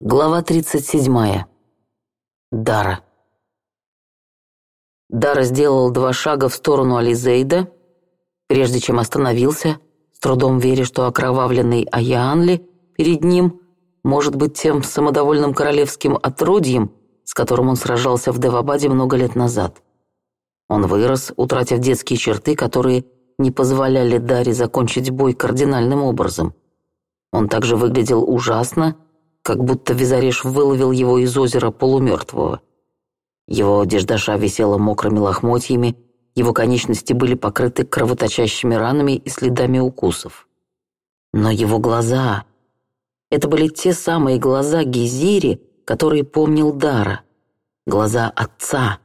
Глава 37. Дара. Дара сделал два шага в сторону Ализейда, прежде чем остановился, с трудом веря, что окровавленный Аяанли перед ним может быть тем самодовольным королевским отродьем, с которым он сражался в Девабаде много лет назад. Он вырос, утратив детские черты, которые не позволяли Даре закончить бой кардинальным образом. Он также выглядел ужасно, как будто визареш выловил его из озера полумертвого. Его деждаша висела мокрыми лохмотьями, его конечности были покрыты кровоточащими ранами и следами укусов. Но его глаза... Это были те самые глаза Гизири, которые помнил Дара. Глаза отца,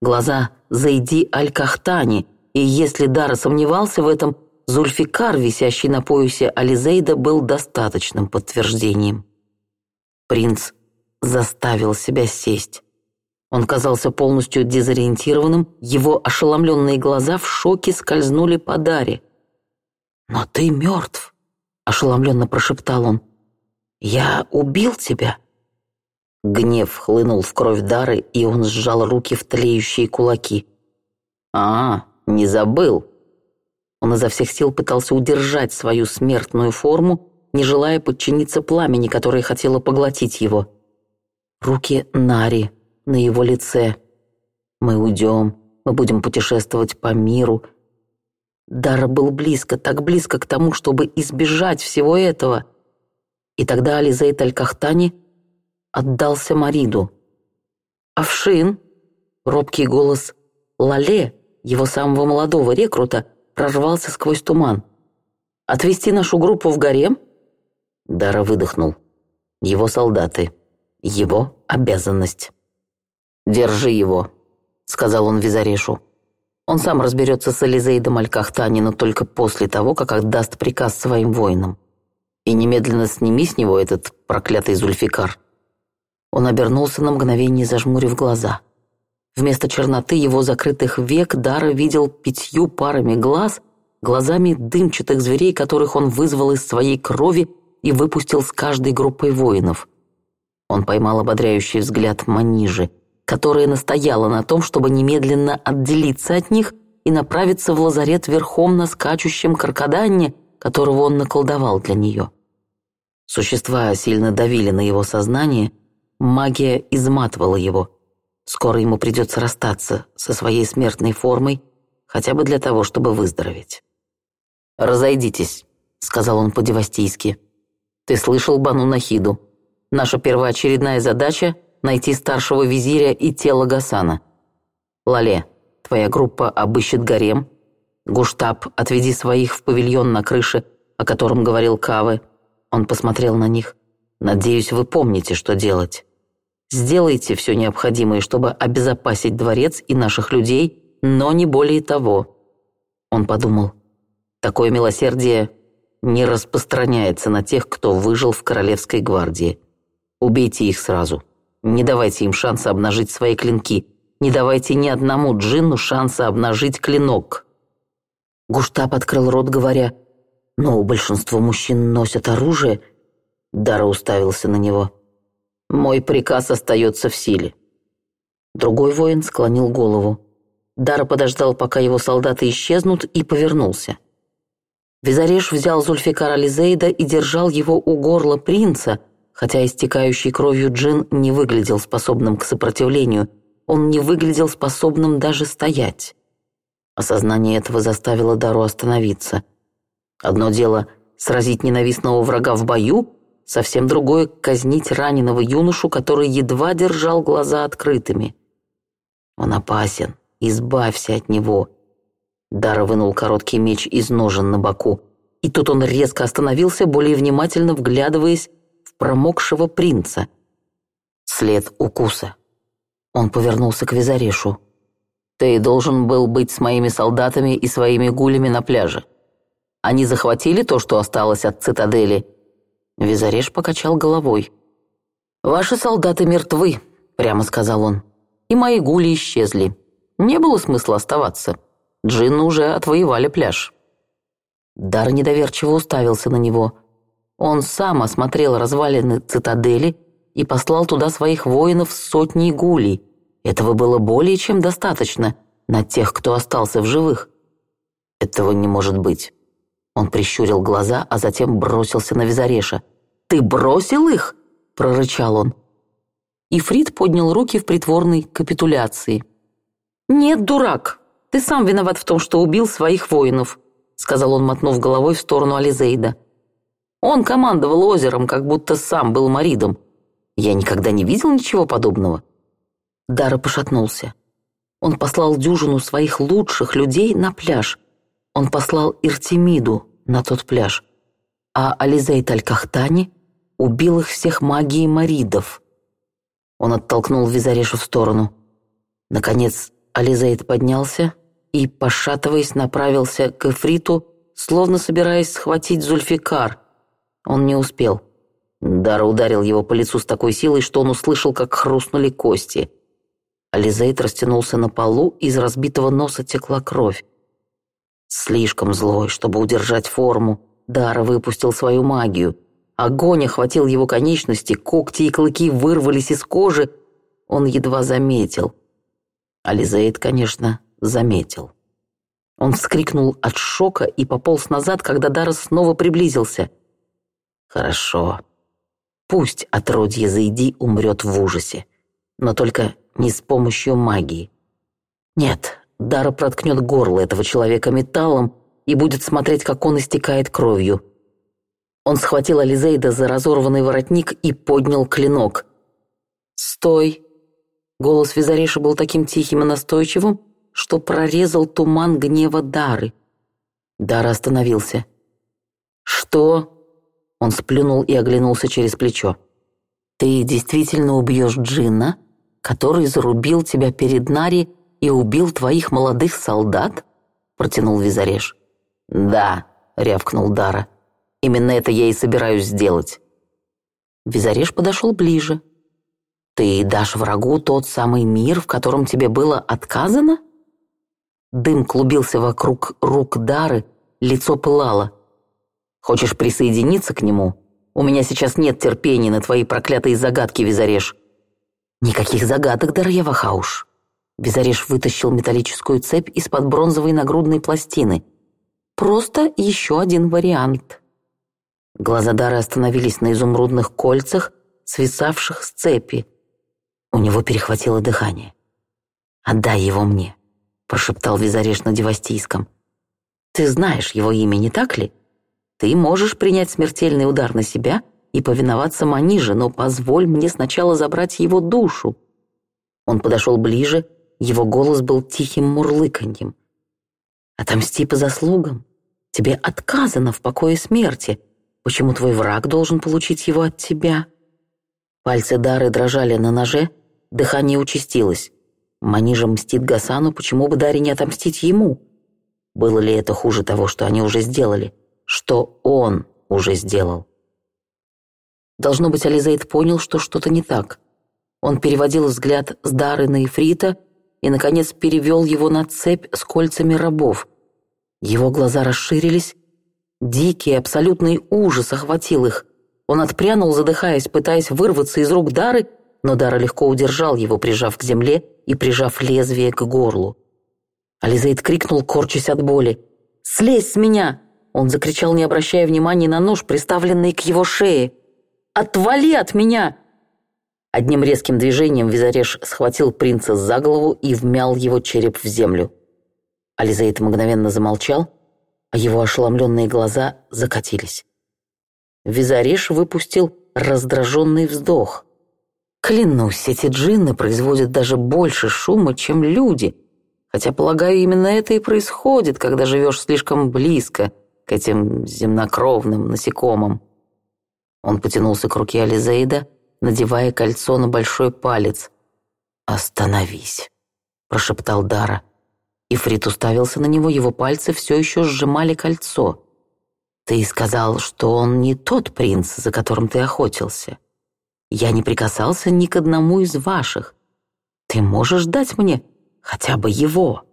глаза «Зайди Аль-Кахтани», и если Дара сомневался в этом, Зульфикар, висящий на поясе Ализейда, был достаточным подтверждением. Принц заставил себя сесть. Он казался полностью дезориентированным, его ошеломленные глаза в шоке скользнули по Даре. «Но ты мертв», — ошеломленно прошептал он. «Я убил тебя». Гнев хлынул в кровь Дары, и он сжал руки в тлеющие кулаки. «А, не забыл». Он изо всех сил пытался удержать свою смертную форму, не желая подчиниться пламени, которое хотело поглотить его. Руки Нари на его лице. «Мы уйдем, мы будем путешествовать по миру». Дара был близко, так близко к тому, чтобы избежать всего этого. И тогда Ализейт Аль-Кахтани отдался Мариду. Авшин, — робкий голос «Лале!» его самого молодого рекрута, прорвался сквозь туман. «Отвезти нашу группу в гарем?» Дара выдохнул. «Его солдаты. Его обязанность». «Держи его», — сказал он Визарешу. «Он сам разберется с Элизейдом Алькахтанина только после того, как отдаст приказ своим воинам. И немедленно сними с него этот проклятый Зульфикар». Он обернулся на мгновение, зажмурив глаза. Вместо черноты его закрытых век Дара видел пятью парами глаз, глазами дымчатых зверей, которых он вызвал из своей крови и выпустил с каждой группой воинов. Он поймал ободряющий взгляд Манижи, которая настояла на том, чтобы немедленно отделиться от них и направиться в лазарет верхом на скачущем каркаданне, которого он наколдовал для нее. Существа сильно давили на его сознание, магия изматывала его. Скоро ему придется расстаться со своей смертной формой, хотя бы для того, чтобы выздороветь. «Разойдитесь», — сказал он по-девастийски. Ты слышал Бану Нахиду. Наша первоочередная задача — найти старшего визиря и тело Гасана. Лале, твоя группа обыщет гарем. Гуштаб, отведи своих в павильон на крыше, о котором говорил Кавы. Он посмотрел на них. Надеюсь, вы помните, что делать. Сделайте все необходимое, чтобы обезопасить дворец и наших людей, но не более того. Он подумал. Такое милосердие не распространяется на тех, кто выжил в Королевской гвардии. Убейте их сразу. Не давайте им шанса обнажить свои клинки. Не давайте ни одному джинну шанса обнажить клинок». Гуштаб открыл рот, говоря, «Но большинство мужчин носят оружие». Дара уставился на него. «Мой приказ остается в силе». Другой воин склонил голову. Дара подождал, пока его солдаты исчезнут, и повернулся. Визареш взял Зульфикара Лизейда и держал его у горла принца, хотя истекающий кровью джин не выглядел способным к сопротивлению, он не выглядел способным даже стоять. Осознание этого заставило Дару остановиться. Одно дело — сразить ненавистного врага в бою, совсем другое — казнить раненого юношу, который едва держал глаза открытыми. «Он опасен, избавься от него», Дара вынул короткий меч из ножен на боку, и тут он резко остановился, более внимательно вглядываясь в промокшего принца. След укуса. Он повернулся к Визарешу. «Ты должен был быть с моими солдатами и своими гулями на пляже. Они захватили то, что осталось от цитадели?» Визареш покачал головой. «Ваши солдаты мертвы», — прямо сказал он. «И мои гули исчезли. Не было смысла оставаться». Джинны уже отвоевали пляж». Дар недоверчиво уставился на него. Он сам осмотрел развалины цитадели и послал туда своих воинов сотни гулей. Этого было более чем достаточно на тех, кто остался в живых. «Этого не может быть». Он прищурил глаза, а затем бросился на Визареша. «Ты бросил их?» — прорычал он. И Фрид поднял руки в притворной капитуляции. «Нет, дурак!» ты сам виноват в том, что убил своих воинов», — сказал он, мотнув головой в сторону Ализейда. «Он командовал озером, как будто сам был Маридом. Я никогда не видел ничего подобного». Дара пошатнулся. Он послал дюжину своих лучших людей на пляж. Он послал Иртемиду на тот пляж. А Ализейд Аль-Кахтани убил их всех магией Маридов. Он оттолкнул Визареша в сторону. Наконец, Ализейд поднялся, и, пошатываясь, направился к Эфриту, словно собираясь схватить Зульфикар. Он не успел. Дара ударил его по лицу с такой силой, что он услышал, как хрустнули кости. Ализейд растянулся на полу, из разбитого носа текла кровь. Слишком злой, чтобы удержать форму, Дара выпустил свою магию. Огонь охватил его конечности, когти и клыки вырвались из кожи. Он едва заметил. Ализейд, конечно, заметил. Он вскрикнул от шока и пополз назад, когда Дарос снова приблизился. «Хорошо. Пусть отродье Зайди умрет в ужасе, но только не с помощью магии. Нет, Дара проткнет горло этого человека металлом и будет смотреть, как он истекает кровью». Он схватил Ализейда за разорванный воротник и поднял клинок. «Стой!» Голос Визареша был таким тихим и настойчивым, что прорезал туман гнева Дары. Дара остановился. «Что?» Он сплюнул и оглянулся через плечо. «Ты действительно убьешь Джина, который зарубил тебя перед Нари и убил твоих молодых солдат?» Протянул Визареш. «Да», — рявкнул Дара. «Именно это я и собираюсь сделать». Визареш подошел ближе. «Ты дашь врагу тот самый мир, в котором тебе было отказано?» Дым клубился вокруг рук Дары, лицо пылало. «Хочешь присоединиться к нему? У меня сейчас нет терпения на твои проклятые загадки, Визареш». «Никаких загадок, Дарья Вахауш». Визареш вытащил металлическую цепь из-под бронзовой нагрудной пластины. «Просто еще один вариант». Глаза Дары остановились на изумрудных кольцах, свисавших с цепи. У него перехватило дыхание. «Отдай его мне» прошептал Визареш на Девастийском. «Ты знаешь его имя, не так ли? Ты можешь принять смертельный удар на себя и повиноваться Маниже, но позволь мне сначала забрать его душу». Он подошел ближе, его голос был тихим мурлыканьем. «Отомсти по заслугам. Тебе отказано в покое смерти. Почему твой враг должен получить его от тебя?» Пальцы Дары дрожали на ноже, дыхание участилось. Манижа мстит Гасану, почему бы Даре не отомстить ему? Было ли это хуже того, что они уже сделали? Что он уже сделал? Должно быть, Ализейд понял, что что-то не так. Он переводил взгляд с Дары на Ифрита и, наконец, перевел его на цепь с кольцами рабов. Его глаза расширились. Дикий, абсолютный ужас охватил их. Он отпрянул, задыхаясь, пытаясь вырваться из рук Дары, но Дара легко удержал его, прижав к земле и прижав лезвие к горлу. Ализейд крикнул, корчась от боли. «Слезь с меня!» Он закричал, не обращая внимания на нож, приставленный к его шее. «Отвали от меня!» Одним резким движением Визареш схватил принца за голову и вмял его череп в землю. Ализаид мгновенно замолчал, а его ошеломленные глаза закатились. Визареш выпустил раздраженный вздох. Клянусь, эти джинны производят даже больше шума, чем люди. Хотя, полагаю, именно это и происходит, когда живешь слишком близко к этим земнокровным насекомым. Он потянулся к руке Ализейда, надевая кольцо на большой палец. «Остановись», — прошептал Дара. Ифрит уставился на него, его пальцы все еще сжимали кольцо. «Ты сказал, что он не тот принц, за которым ты охотился». Я не прикасался ни к одному из ваших. Ты можешь дать мне хотя бы его.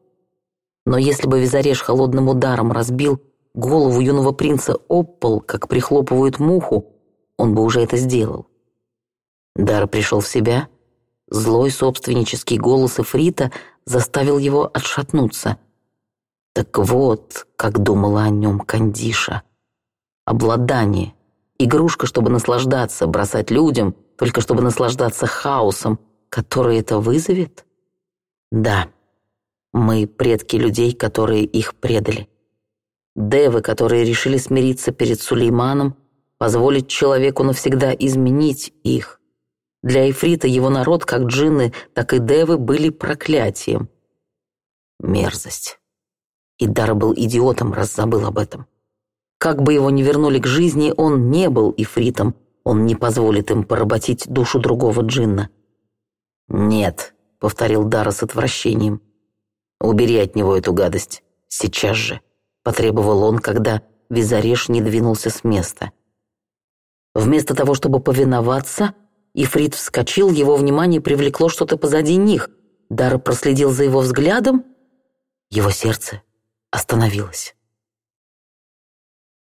Но если бы Визареш холодным ударом разбил голову юного принца об пол, как прихлопывают муху, он бы уже это сделал. Дар пришел в себя. Злой собственнический голос Эфрита заставил его отшатнуться. Так вот, как думала о нем Кандиша. Обладание. Игрушка, чтобы наслаждаться, бросать людям — только чтобы наслаждаться хаосом, который это вызовет? Да, мы предки людей, которые их предали. Девы, которые решили смириться перед Сулейманом, позволить человеку навсегда изменить их. Для Эфрита его народ, как джинны, так и девы, были проклятием. Мерзость. И Дара был идиотом, раз забыл об этом. Как бы его ни вернули к жизни, он не был Ифритом — он не позволит им поработить душу другого джинна. «Нет», — повторил Дара с отвращением. «Убери от него эту гадость. Сейчас же», — потребовал он, когда Визареш не двинулся с места. Вместо того, чтобы повиноваться, Ифрит вскочил, его внимание привлекло что-то позади них. Дара проследил за его взглядом. Его сердце остановилось.